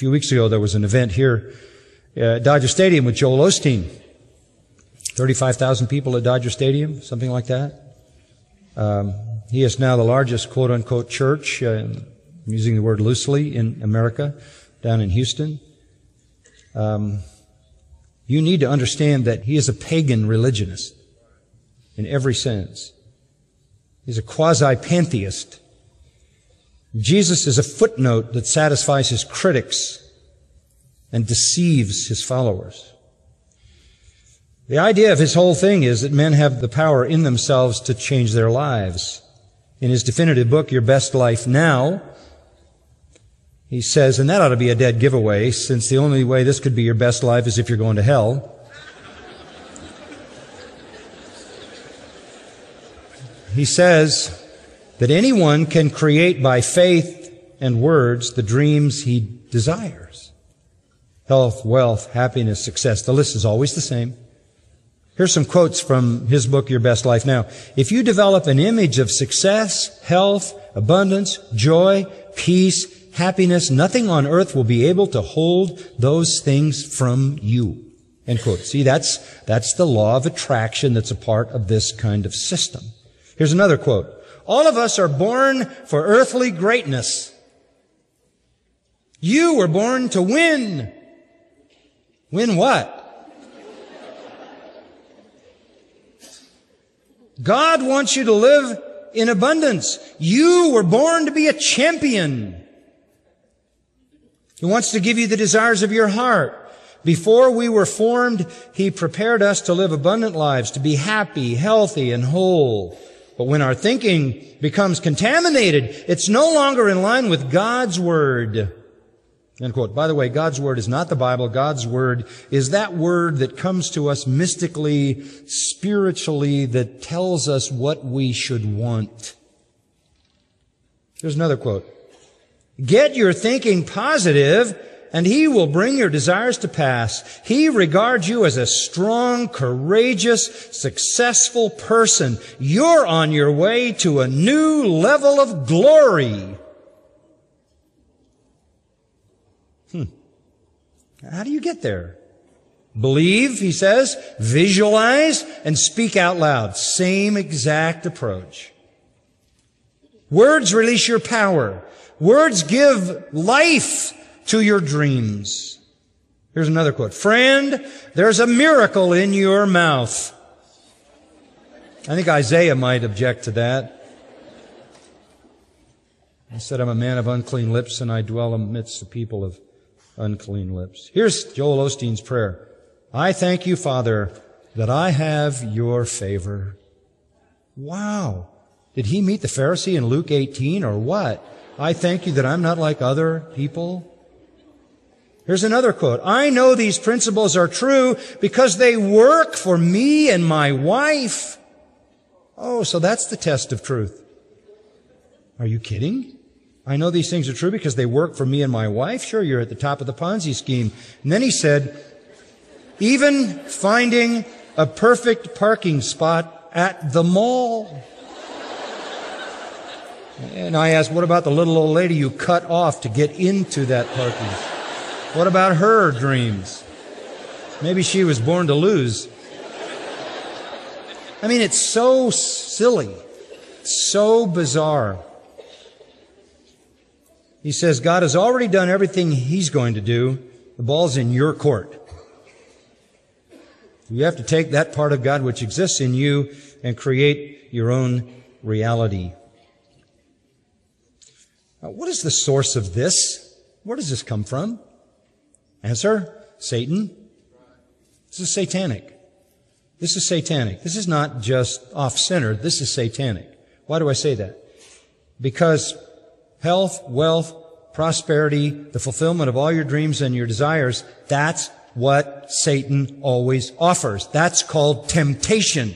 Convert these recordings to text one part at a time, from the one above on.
few weeks ago, there was an event here at Dodger Stadium with Joel Osteen. 35,000 people at Dodger Stadium, something like that. Um, he is now the largest quote unquote church, uh, using the word loosely, in America, down in Houston. Um, you need to understand that he is a pagan religionist in every sense. He's a quasi-pantheist. Jesus is a footnote that satisfies his critics and deceives his followers. The idea of his whole thing is that men have the power in themselves to change their lives. In his definitive book, Your Best Life Now, he says, and that ought to be a dead giveaway, since the only way this could be your best life is if you're going to hell. he says that anyone can create by faith and words the dreams he desires. Health, wealth, happiness, success. The list is always the same. Here's some quotes from his book, Your Best Life Now. If you develop an image of success, health, abundance, joy, peace, happiness, nothing on earth will be able to hold those things from you. End quote. See, that's, that's the law of attraction that's a part of this kind of system. Here's another quote. All of us are born for earthly greatness. You were born to win. Win what? God wants you to live in abundance. You were born to be a champion. He wants to give you the desires of your heart. Before we were formed, He prepared us to live abundant lives, to be happy, healthy, and whole. But when our thinking becomes contaminated, it's no longer in line with God's Word. End quote. By the way, God's Word is not the Bible. God's Word is that Word that comes to us mystically, spiritually, that tells us what we should want. Here's another quote. Get your thinking positive and he will bring your desires to pass. He regards you as a strong, courageous, successful person. You're on your way to a new level of glory. Hmm. How do you get there? Believe, he says, visualize, and speak out loud. Same exact approach. Words release your power. Words give life to your dreams. Here's another quote. Friend, there's a miracle in your mouth. I think Isaiah might object to that. He said, I'm a man of unclean lips and I dwell amidst the people of unclean lips. Here's Joel Osteen's prayer. I thank you, Father, that I have your favor. Wow. Did he meet the Pharisee in Luke 18 or what? I thank you that I'm not like other people. Here's another quote. I know these principles are true because they work for me and my wife. Oh, so that's the test of truth. Are you kidding? I know these things are true because they work for me and my wife. Sure, you're at the top of the Ponzi scheme. And then he said, even finding a perfect parking spot at the mall. And I asked, what about the little old lady you cut off to get into that parking? What about her dreams? Maybe she was born to lose. I mean, it's so silly, so bizarre. He says, God has already done everything He's going to do. The ball's in your court. You have to take that part of God which exists in you and create your own reality. Now, what is the source of this? Where does this come from? Answer, Satan. This is satanic. This is satanic. This is not just off-center. This is satanic. Why do I say that? Because health, wealth, prosperity, the fulfillment of all your dreams and your desires, that's what Satan always offers. That's called temptation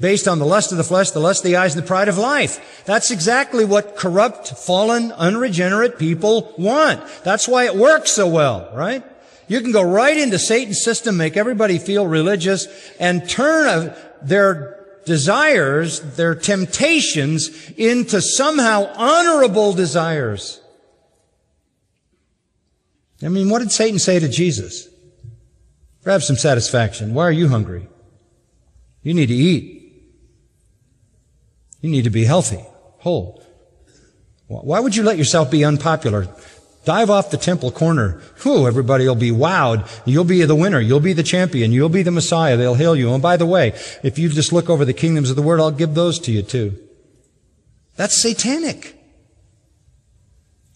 based on the lust of the flesh, the lust of the eyes, and the pride of life. That's exactly what corrupt, fallen, unregenerate people want. That's why it works so well, right? You can go right into Satan's system, make everybody feel religious, and turn their desires, their temptations, into somehow honorable desires. I mean, what did Satan say to Jesus? Grab some satisfaction. Why are you hungry? You need to eat. You need to be healthy, whole. Why would you let yourself be unpopular? Dive off the temple corner. Whew, everybody will be wowed. You'll be the winner. You'll be the champion. You'll be the Messiah. They'll hail you. And by the way, if you just look over the kingdoms of the world, I'll give those to you too. That's satanic.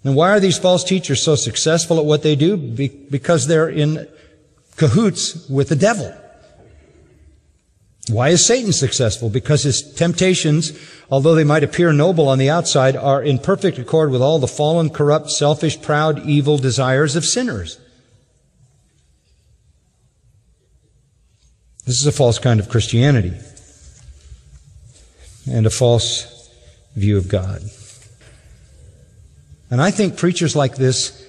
And why are these false teachers so successful at what they do? Be- because they're in cahoots with the devil. Why is Satan successful? Because his temptations, although they might appear noble on the outside, are in perfect accord with all the fallen, corrupt, selfish, proud, evil desires of sinners. This is a false kind of Christianity and a false view of God. And I think preachers like this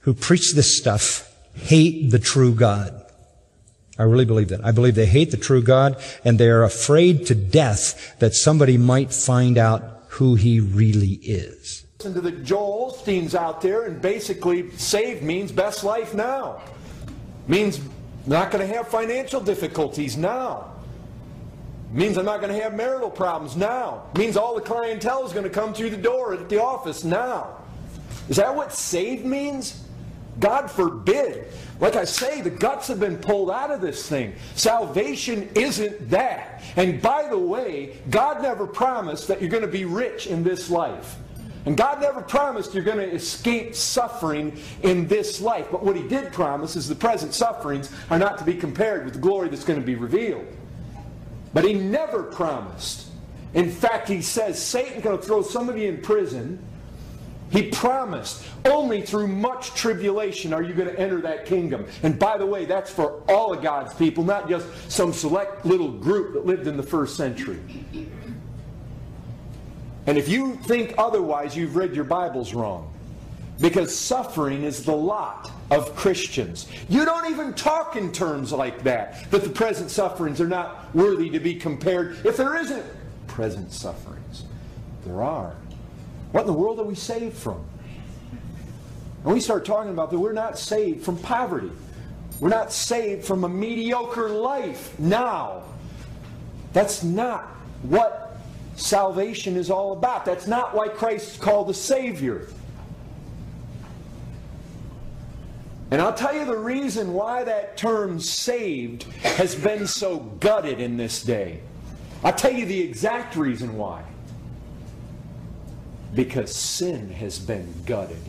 who preach this stuff hate the true God. I really believe that. I believe they hate the true God and they are afraid to death that somebody might find out who he really is. Listen to the Joel Osteens out there and basically saved means best life now. Means not going to have financial difficulties now. Means I'm not going to have marital problems now. Means all the clientele is going to come through the door at the office now. Is that what saved means? God forbid. Like I say, the guts have been pulled out of this thing. Salvation isn't that. And by the way, God never promised that you're going to be rich in this life. And God never promised you're going to escape suffering in this life. But what He did promise is the present sufferings are not to be compared with the glory that's going to be revealed. But He never promised. In fact, He says Satan's going to throw somebody in prison he promised, only through much tribulation are you going to enter that kingdom. And by the way, that's for all of God's people, not just some select little group that lived in the first century. And if you think otherwise, you've read your Bibles wrong. Because suffering is the lot of Christians. You don't even talk in terms like that, that the present sufferings are not worthy to be compared. If there isn't present sufferings, there are. What in the world are we saved from? And we start talking about that we're not saved from poverty. We're not saved from a mediocre life now. That's not what salvation is all about. That's not why Christ is called the Savior. And I'll tell you the reason why that term saved has been so gutted in this day. I'll tell you the exact reason why because sin has been gutted.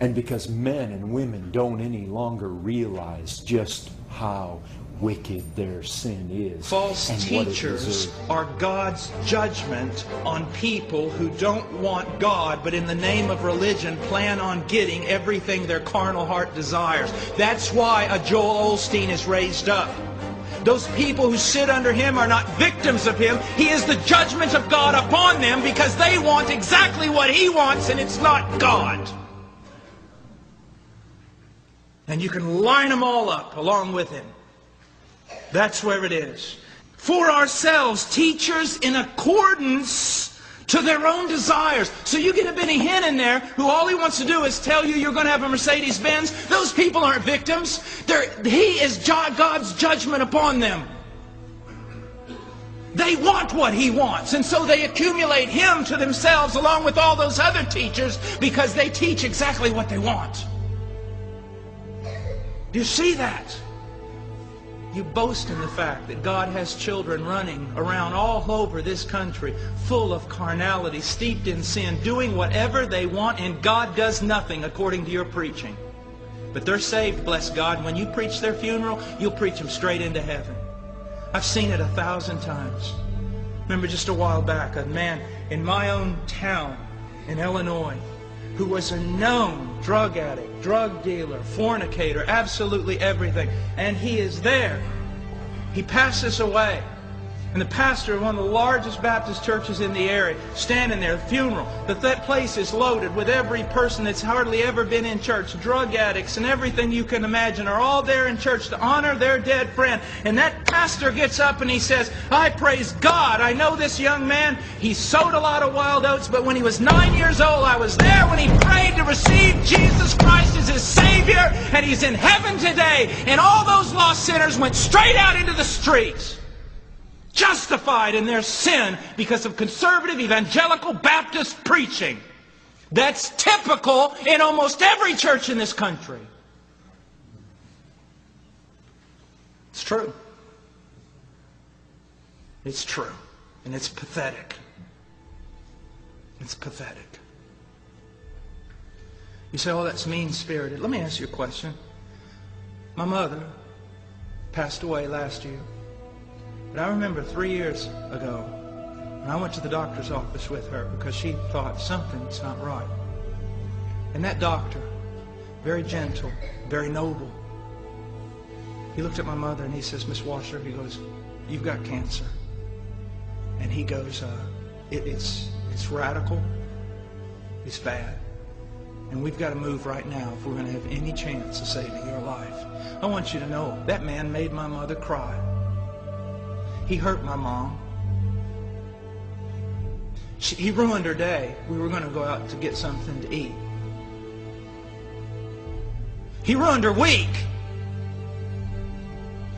And because men and women don't any longer realize just how wicked their sin is. False teachers are God's judgment on people who don't want God, but in the name of religion plan on getting everything their carnal heart desires. That's why a Joel Osteen is raised up. Those people who sit under him are not victims of him. He is the judgment of God upon them because they want exactly what he wants and it's not God. And you can line them all up along with him. That's where it is. For ourselves, teachers in accordance to their own desires. So you get a Benny Hinn in there who all he wants to do is tell you you're going to have a Mercedes Benz. Those people aren't victims. They're, he is God's judgment upon them. They want what he wants, and so they accumulate him to themselves along with all those other teachers because they teach exactly what they want. Do you see that? You boast in the fact that God has children running around all over this country full of carnality, steeped in sin, doing whatever they want, and God does nothing according to your preaching. But they're saved, bless God. When you preach their funeral, you'll preach them straight into heaven. I've seen it a thousand times. Remember just a while back, a man in my own town in Illinois who was a known drug addict, drug dealer, fornicator, absolutely everything. And he is there. He passes away. And the pastor of one of the largest Baptist churches in the area, standing there, the funeral, that that place is loaded with every person that's hardly ever been in church. Drug addicts and everything you can imagine are all there in church to honor their dead friend. And that pastor gets up and he says, I praise God. I know this young man. He sowed a lot of wild oats, but when he was nine years old, I was there when he prayed to receive Jesus Christ as his Savior, and he's in heaven today. And all those lost sinners went straight out into the streets justified in their sin because of conservative evangelical Baptist preaching. That's typical in almost every church in this country. It's true. It's true. And it's pathetic. It's pathetic. You say, oh, that's mean spirited. Let me ask you a question. My mother passed away last year. But I remember three years ago, when I went to the doctor's office with her because she thought something's not right. And that doctor, very gentle, very noble, he looked at my mother and he says, Miss Washer, he goes, you've got cancer. And he goes, uh, it, it's, it's radical, it's bad. And we've got to move right now if we're going to have any chance of saving your life. I want you to know that man made my mother cry. He hurt my mom. She, he ruined her day. We were going to go out to get something to eat. He ruined her week.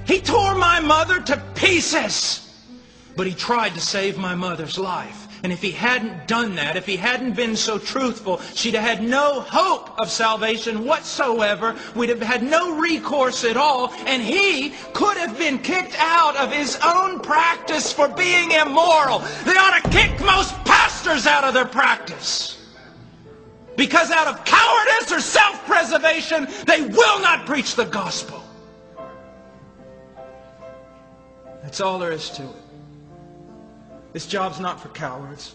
He tore my mother to pieces. But he tried to save my mother's life. And if he hadn't done that, if he hadn't been so truthful, she'd have had no hope of salvation whatsoever. We'd have had no recourse at all. And he could have been kicked out of his own practice for being immoral. They ought to kick most pastors out of their practice. Because out of cowardice or self-preservation, they will not preach the gospel. That's all there is to it. This job's not for cowards.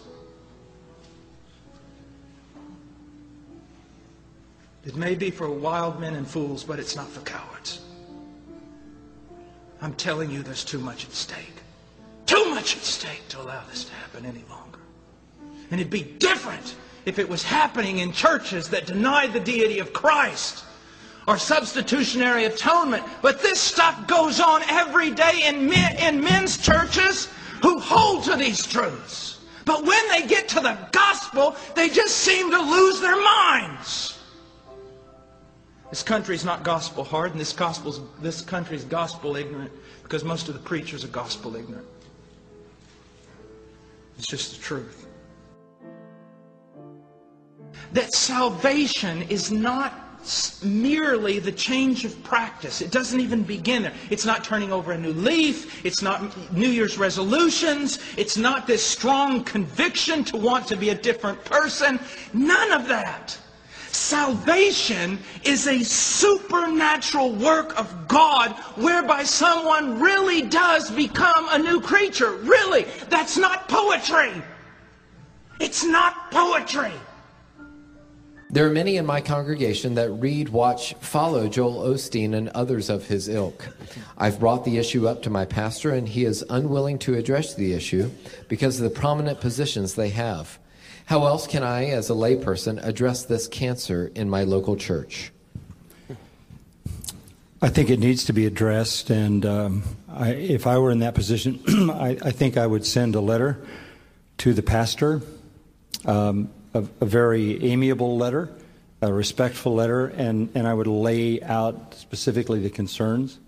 It may be for wild men and fools, but it's not for cowards. I'm telling you, there's too much at stake. Too much at stake to allow this to happen any longer. And it'd be different if it was happening in churches that denied the deity of Christ or substitutionary atonement. But this stuff goes on every day in, men, in men's churches who hold to these truths. But when they get to the gospel, they just seem to lose their minds. This country's not gospel hard, and this gospel's this country's gospel ignorant because most of the preachers are gospel ignorant. It's just the truth. That salvation is not merely the change of practice. It doesn't even begin there. It's not turning over a new leaf. It's not New Year's resolutions. It's not this strong conviction to want to be a different person. None of that. Salvation is a supernatural work of God whereby someone really does become a new creature. Really. That's not poetry. It's not poetry. There are many in my congregation that read, watch, follow Joel Osteen and others of his ilk. I've brought the issue up to my pastor, and he is unwilling to address the issue because of the prominent positions they have. How else can I, as a layperson, address this cancer in my local church? I think it needs to be addressed, and um, I, if I were in that position, I, I, think I would send a letter to the pastor. Um, a, a very amiable letter, a respectful letter, and, and I would lay out specifically the concerns.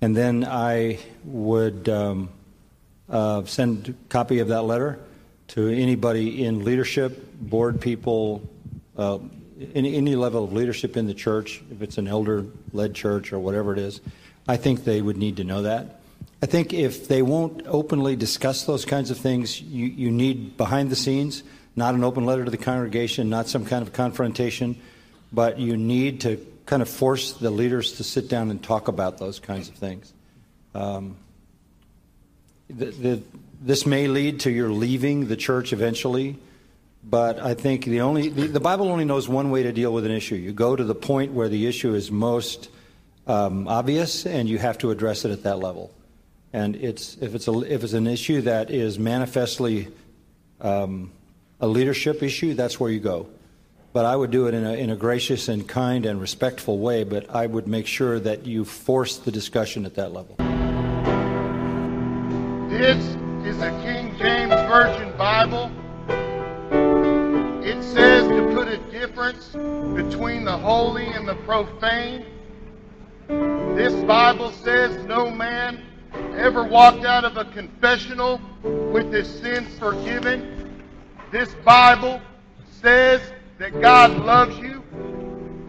And then I would um, uh, send a copy of that letter to anybody in leadership, board people, uh, any, any level of leadership in the church, if it's an elder led church or whatever it is. I think they would need to know that. I think if they won't openly discuss those kinds of things, you, you need behind the scenes not an open letter to the congregation, not some kind of confrontation, but you need to kind of force the leaders to sit down and talk about those kinds of things. Um, the, the, this may lead to your leaving the church eventually, but I think the only the, the, Bible only knows one way to deal with an issue. You go to the point where the issue is most um, obvious, and you have to address it at that level. And it's, if it's, a, if it's an issue that is manifestly um, a leadership issue, that's where you go. But I would do it in a, in a gracious and kind and respectful way, but I would make sure that you force the discussion at that level. This is a King James Version Bible. It says to put a difference between the holy and the profane. This Bible says no man ever walked out of a confessional with his sins forgiven. This Bible says that God loves you.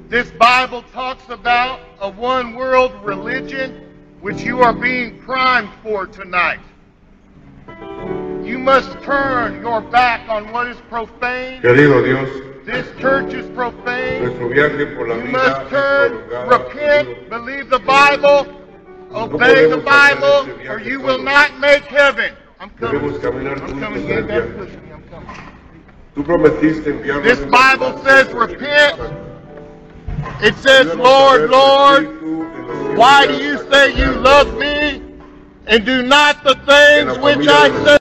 This Bible talks about a one world religion which you are being primed for tonight. You must turn your back on what is profane. Querido Dios, This church is profane. nuestro viaje por la You must turn, repent, believe the Bible, obey the Bible, or you will not make heaven. I'm coming. Debemos caminar I'm juntos coming. en You el ain't got to viaje. push me. I'm coming. Tú prometiste enviarnos This Bible says, repent. It says, Lord, Lord, espíritu en los why do you say you love me and do not the things which I say?